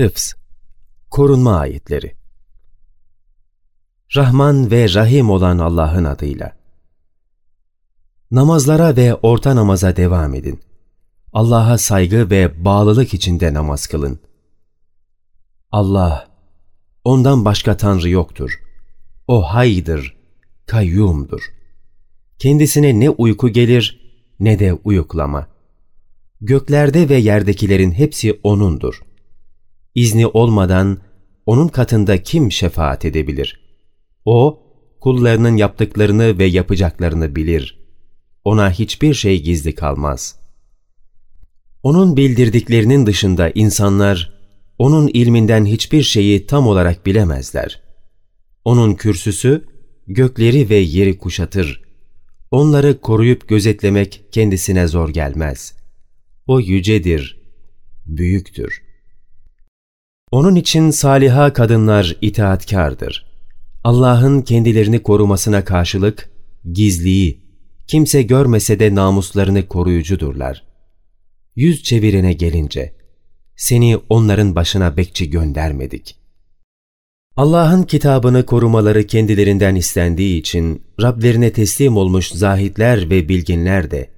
Hıfz Korunma Ayetleri Rahman ve Rahim olan Allah'ın adıyla. Namazlara ve orta namaza devam edin. Allah'a saygı ve bağlılık içinde namaz kılın. Allah, ondan başka Tanrı yoktur. O haydır, kayyumdur. Kendisine ne uyku gelir ne de uyuklama. Göklerde ve yerdekilerin hepsi O'nundur. İzni olmadan O'nun katında kim şefaat edebilir? O, kullarının yaptıklarını ve yapacaklarını bilir. Ona hiçbir şey gizli kalmaz. Onun bildirdiklerinin dışında insanlar, O'nun ilminden hiçbir şeyi tam olarak bilemezler. O'nun kürsüsü, gökleri ve yeri kuşatır. Onları koruyup gözetlemek kendisine zor gelmez. O yücedir, büyüktür. Onun için saliha kadınlar itaatkardır. Allah'ın kendilerini korumasına karşılık gizliyi, kimse görmese de namuslarını koruyucudurlar. Yüz çevirene gelince, seni onların başına bekçi göndermedik. Allah'ın kitabını korumaları kendilerinden istendiği için Rablerine teslim olmuş zahitler ve bilginler de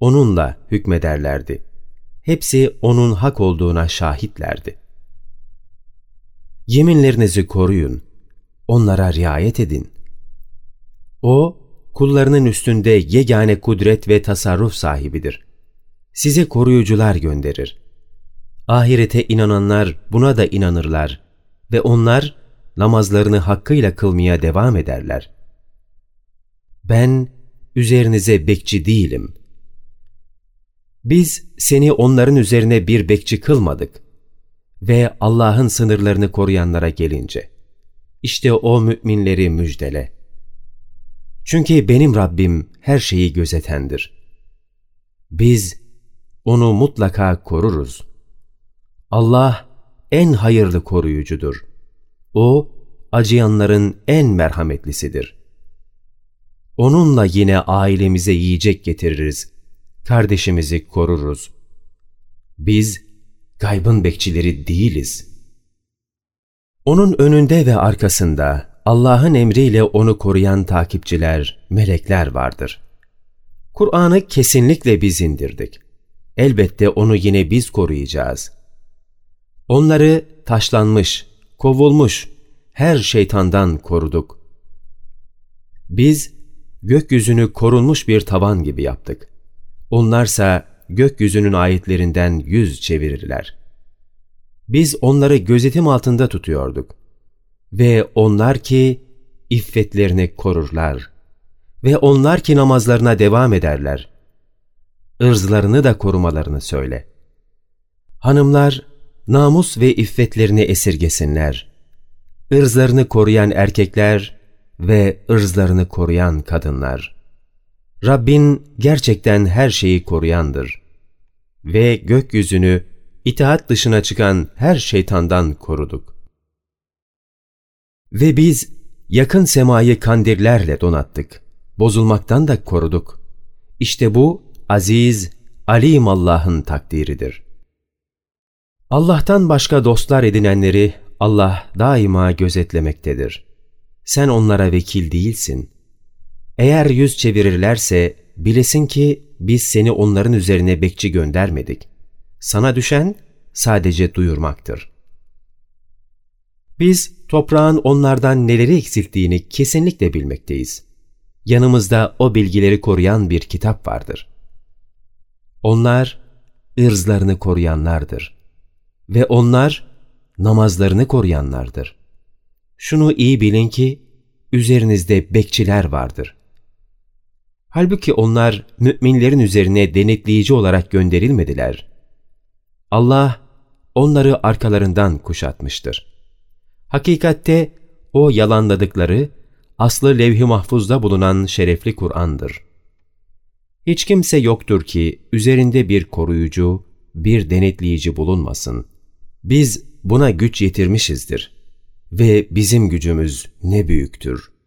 onunla hükmederlerdi. Hepsi onun hak olduğuna şahitlerdi. Yeminlerinizi koruyun, onlara riayet edin. O, kullarının üstünde yegane kudret ve tasarruf sahibidir. Size koruyucular gönderir. Ahirete inananlar buna da inanırlar ve onlar namazlarını hakkıyla kılmaya devam ederler. Ben üzerinize bekçi değilim. Biz seni onların üzerine bir bekçi kılmadık ve Allah'ın sınırlarını koruyanlara gelince, işte o müminleri müjdele. Çünkü benim Rabbim her şeyi gözetendir. Biz onu mutlaka koruruz. Allah en hayırlı koruyucudur. O, acıyanların en merhametlisidir. Onunla yine ailemize yiyecek getiririz. Kardeşimizi koruruz. Biz gaybın bekçileri değiliz. Onun önünde ve arkasında Allah'ın emriyle onu koruyan takipçiler, melekler vardır. Kur'an'ı kesinlikle biz indirdik. Elbette onu yine biz koruyacağız. Onları taşlanmış, kovulmuş, her şeytandan koruduk. Biz gökyüzünü korunmuş bir tavan gibi yaptık. Onlarsa gökyüzünün ayetlerinden yüz çevirirler. Biz onları gözetim altında tutuyorduk. Ve onlar ki iffetlerini korurlar. Ve onlar ki namazlarına devam ederler. Irzlarını da korumalarını söyle. Hanımlar namus ve iffetlerini esirgesinler. Irzlarını koruyan erkekler ve ırzlarını koruyan kadınlar. Rabbin gerçekten her şeyi koruyandır. Ve gökyüzünü itaat dışına çıkan her şeytandan koruduk. Ve biz yakın semayı kandillerle donattık. Bozulmaktan da koruduk. İşte bu aziz, alim Allah'ın takdiridir.'' Allah'tan başka dostlar edinenleri Allah daima gözetlemektedir. Sen onlara vekil değilsin. Eğer yüz çevirirlerse bilesin ki biz seni onların üzerine bekçi göndermedik. Sana düşen sadece duyurmaktır. Biz toprağın onlardan neleri eksilttiğini kesinlikle bilmekteyiz. Yanımızda o bilgileri koruyan bir kitap vardır. Onlar ırzlarını koruyanlardır.'' ve onlar namazlarını koruyanlardır. Şunu iyi bilin ki üzerinizde bekçiler vardır. Halbuki onlar müminlerin üzerine denetleyici olarak gönderilmediler. Allah onları arkalarından kuşatmıştır. Hakikatte o yalanladıkları aslı levh-i mahfuzda bulunan şerefli Kur'an'dır. Hiç kimse yoktur ki üzerinde bir koruyucu, bir denetleyici bulunmasın. Biz buna güç yetirmişizdir ve bizim gücümüz ne büyüktür.''